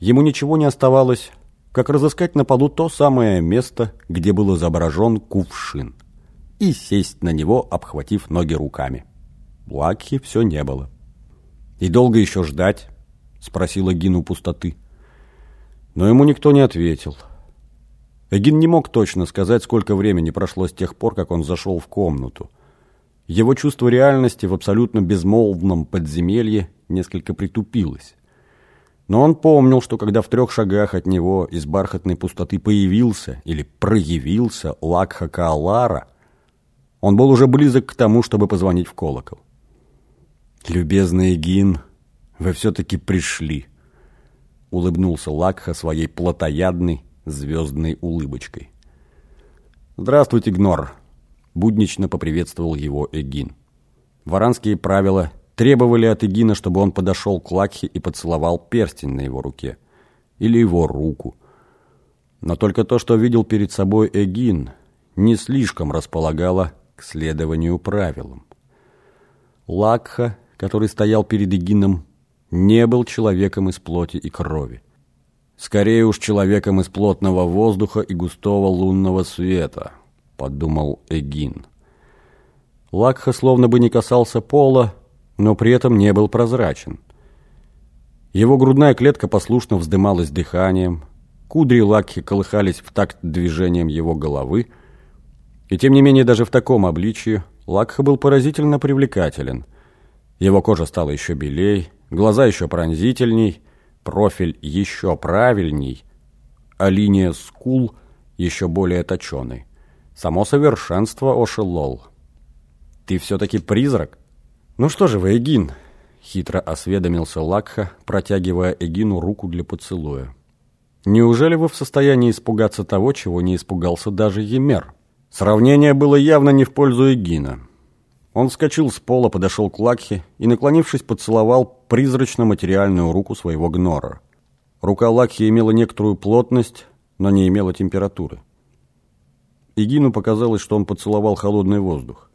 ему ничего не оставалось, как разыскать на полу то самое место, где был изображен кувшин, и сесть на него, обхватив ноги руками. Лакхи все не было. «И долго еще ждать?» — спросила Гину пустоты. Но ему никто не ответил. Эгин не мог точно сказать, сколько времени прошло с тех пор, как он зашел в комнату. Его чувство реальности в абсолютно безмолвном подземелье несколько притупилось. Но он помнил, что когда в трех шагах от него из бархатной пустоты появился или проявился Лакха Каалара, он был уже близок к тому, чтобы позвонить в колокол. «Любезный Гин, вы все-таки пришли», — улыбнулся Лакха своей плотоядной звездной улыбочкой. «Здравствуйте, Гнор», — буднично поприветствовал его Эгин. Варанские правила требовали от Эгина, чтобы он подошел к Лакхе и поцеловал перстень на его руке. Или его руку. Но только то, что видел перед собой Эгин, не слишком располагало к следованию правилам. Лакха который стоял перед Эгином, не был человеком из плоти и крови. Скорее уж человеком из плотного воздуха и густого лунного света, подумал Эгин. Лакха словно бы не касался пола, но при этом не был прозрачен. Его грудная клетка послушно вздымалась дыханием, кудри Лакхи колыхались в такт движением его головы, и тем не менее даже в таком обличии Лакха был поразительно привлекателен – его кожа стала еще белей, глаза еще пронзительней, профиль еще правильней, а линия скул еще более точеной. Само совершенство ошелол. «Ты все-таки призрак?» «Ну что же вы, Эгин?» — хитро осведомился Лакха, протягивая Эгину руку для поцелуя. «Неужели вы в состоянии испугаться того, чего не испугался даже Емер?» Сравнение было явно не в пользу Эгина. Он вскочил с пола, подошел к Лакхе и, наклонившись, поцеловал призрачно-материальную руку своего гнора. Рука Лакхи имела некоторую плотность, но не имела температуры. Игину показалось, что он поцеловал холодный воздух.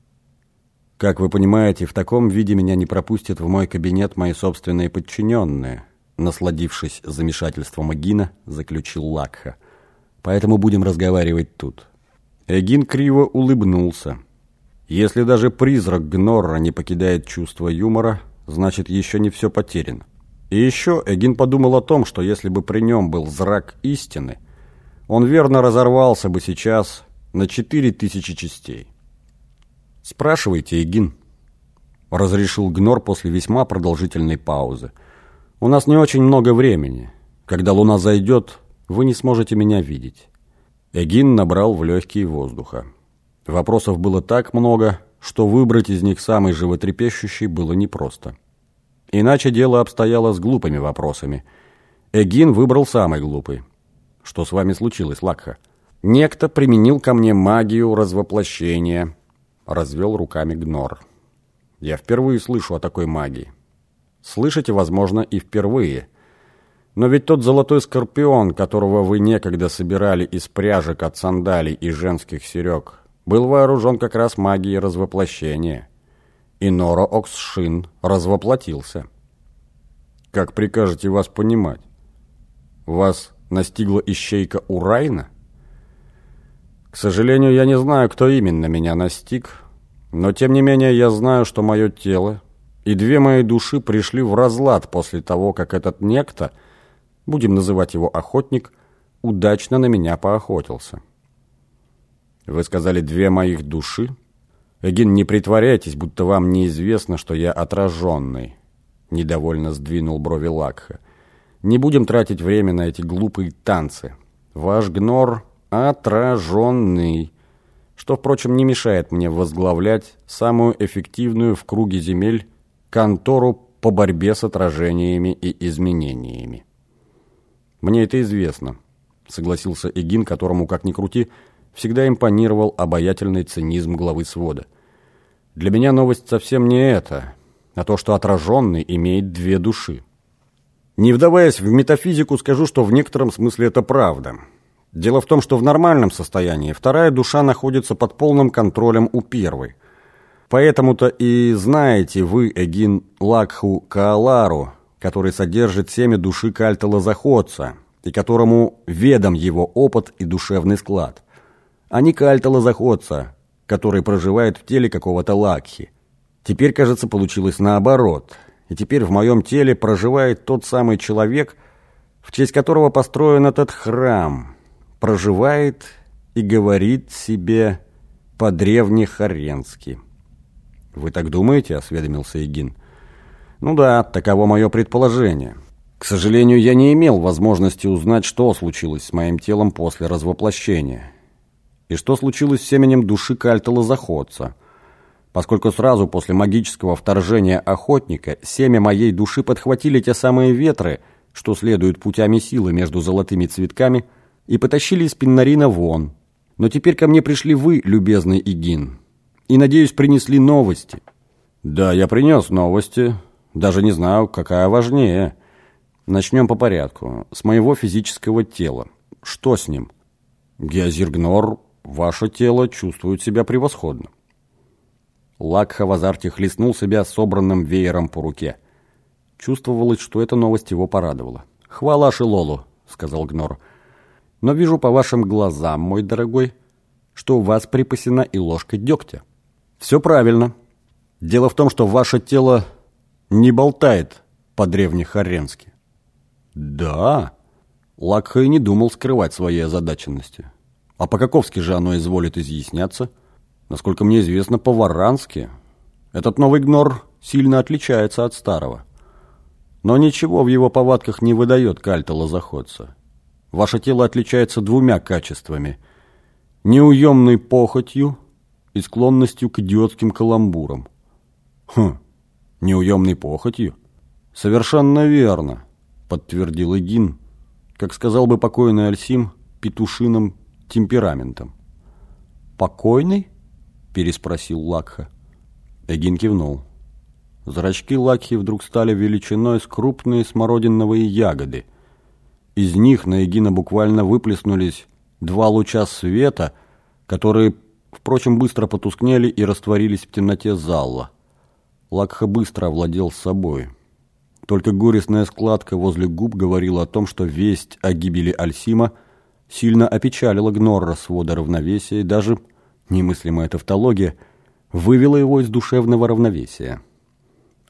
«Как вы понимаете, в таком виде меня не пропустят в мой кабинет мои собственные подчиненные», насладившись замешательством Эгина, заключил Лакха. «Поэтому будем разговаривать тут». Эгин криво улыбнулся. Если даже призрак Гнорра не покидает чувство юмора, значит еще не все потеряно. И еще Эгин подумал о том, что если бы при нем был зрак истины, он верно разорвался бы сейчас на четыре тысячи частей. «Спрашивайте, Эгин», — разрешил Гнор после весьма продолжительной паузы. «У нас не очень много времени. Когда луна зайдет, вы не сможете меня видеть». Эгин набрал в легкие воздуха. Вопросов было так много, что выбрать из них самый животрепещущий было непросто. Иначе дело обстояло с глупыми вопросами. Эгин выбрал самый глупый. Что с вами случилось, Лакха? Некто применил ко мне магию развоплощения, развел руками Гнор. Я впервые слышу о такой магии. Слышите, возможно, и впервые. Но ведь тот золотой скорпион, которого вы некогда собирали из пряжек от сандалий и женских серег, был вооружен как раз магией развоплощения. И Нора Оксшин развоплотился. Как прикажете вас понимать? Вас настигла ищейка Урайна? К сожалению, я не знаю, кто именно меня настиг, но тем не менее я знаю, что мое тело и две мои души пришли в разлад после того, как этот некто, будем называть его охотник, удачно на меня поохотился. Вы сказали «две моих души»? Эгин, не притворяйтесь, будто вам неизвестно, что я отраженный. Недовольно сдвинул брови Лакха. Не будем тратить время на эти глупые танцы. Ваш гнор отраженный. Что, впрочем, не мешает мне возглавлять самую эффективную в круге земель контору по борьбе с отражениями и изменениями. Мне это известно, согласился Эгин, которому, как ни крути, всегда импонировал обаятельный цинизм главы свода. Для меня новость совсем не это, а то, что отраженный имеет две души. Не вдаваясь в метафизику, скажу, что в некотором смысле это правда. Дело в том, что в нормальном состоянии вторая душа находится под полным контролем у первой. Поэтому-то и знаете вы, Эгин Лакху Каалару, который содержит семя души кальта-лозоходца и которому ведом его опыт и душевный склад, а не кальта-лозоходца, который проживает в теле какого-то лакхи. Теперь, кажется, получилось наоборот. И теперь в моем теле проживает тот самый человек, в честь которого построен этот храм. Проживает и говорит себе по-древне-харенски. «Вы так думаете?» — осведомился Эгин. «Ну да, таково мое предположение. К сожалению, я не имел возможности узнать, что случилось с моим телом после развоплощения. И что случилось с семенем души кальта-лозоходца» поскольку сразу после магического вторжения охотника семя моей души подхватили те самые ветры, что следуют путями силы между золотыми цветками, и потащили из Пиннарина вон. Но теперь ко мне пришли вы, любезный Игин, и, надеюсь, принесли новости. Да, я принес новости, даже не знаю, какая важнее. Начнем по порядку. С моего физического тела. Что с ним? Геозиргнор, ваше тело чувствует себя превосходно. Лакха в азарте хлестнул себя собранным веером по руке. Чувствовалось, что эта новость его порадовала. «Хвала Шилолу», — сказал Гнор. «Но вижу по вашим глазам, мой дорогой, что у вас припасена и ложка дегтя». «Все правильно. Дело в том, что ваше тело не болтает по-древнехаренски». «Да?» Лакха и не думал скрывать своей озадаченности. «А по-каковски же оно изволит изъясняться?» Насколько мне известно, по-варански. Этот новый гнор сильно отличается от старого. Но ничего в его повадках не выдает кальта лозоходца. Ваше тело отличается двумя качествами. Неуемной похотью и склонностью к идиотским каламбурам. Хм, неуемной похотью? Совершенно верно, подтвердил Игин, как сказал бы покойный Альсим, петушиным темпераментом. Покойный? переспросил Лакха. Эгин кивнул. Зрачки Лакхи вдруг стали величиной с крупные смородиновые ягоды. Из них на Эгина буквально выплеснулись два луча света, которые, впрочем, быстро потускнели и растворились в темноте зала. Лакха быстро овладел собой. Только горестная складка возле губ говорила о том, что весть о гибели Альсима сильно опечалила Гнорра свода равновесия и даже немыслимая тавтология, вывела его из душевного равновесия.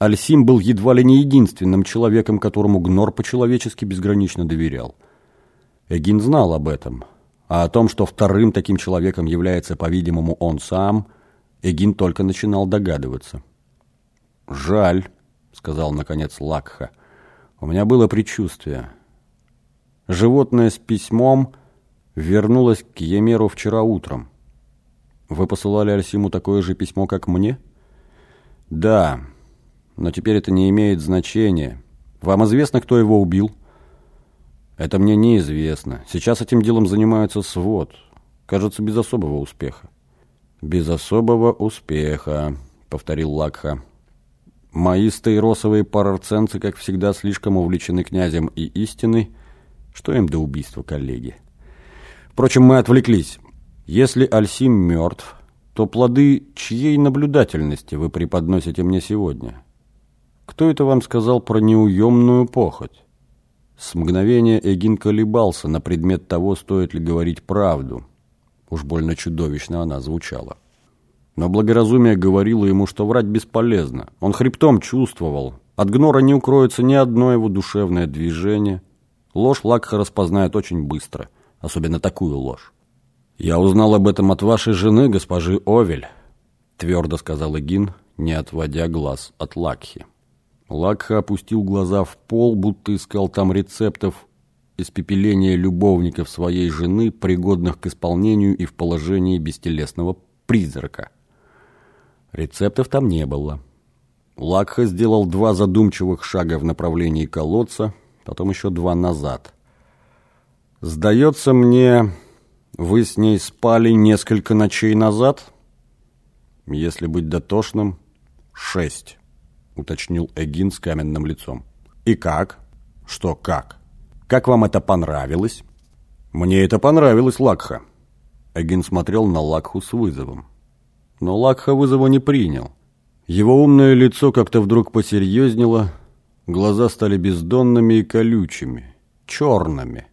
Альсим был едва ли не единственным человеком, которому Гнор по-человечески безгранично доверял. Эгин знал об этом, а о том, что вторым таким человеком является, по-видимому, он сам, Эгин только начинал догадываться. «Жаль», — сказал, наконец, Лакха, — «у меня было предчувствие. Животное с письмом вернулось к Емеру вчера утром. Вы посылали Альсиму такое же письмо, как мне? Да, но теперь это не имеет значения. Вам известно, кто его убил? Это мне неизвестно. Сейчас этим делом занимается свод. Кажется, без особого успеха. Без особого успеха, повторил Лакха. Мои стейросовые парарценцы, как всегда, слишком увлечены князем и истиной. Что им до убийства, коллеги? Впрочем, мы отвлеклись. Если Альсим мертв, то плоды чьей наблюдательности вы преподносите мне сегодня? Кто это вам сказал про неуемную похоть? С мгновения Эгин колебался на предмет того, стоит ли говорить правду. Уж больно чудовищно она звучала. Но благоразумие говорило ему, что врать бесполезно. Он хребтом чувствовал. От Гнора не укроется ни одно его душевное движение. Ложь Лакха распознает очень быстро, особенно такую ложь. «Я узнал об этом от вашей жены, госпожи Овель», — твердо сказал Эгин, не отводя глаз от Лакхи. Лакха опустил глаза в пол, будто искал там рецептов испепеления любовников своей жены, пригодных к исполнению и в положении бестелесного призрака. Рецептов там не было. Лакха сделал два задумчивых шага в направлении колодца, потом еще два назад. «Сдается мне, вы с ней спали несколько ночей назад? Если быть дотошным, шесть, уточнил Эгин с каменным лицом. И как? Что как? Как вам это понравилось? Мне это понравилось, Лакха. Эгин смотрел на Лакху с вызовом. Но Лакха вызова не принял. Его умное лицо как-то вдруг посерьезнело, Глаза стали бездонными и колючими, черными.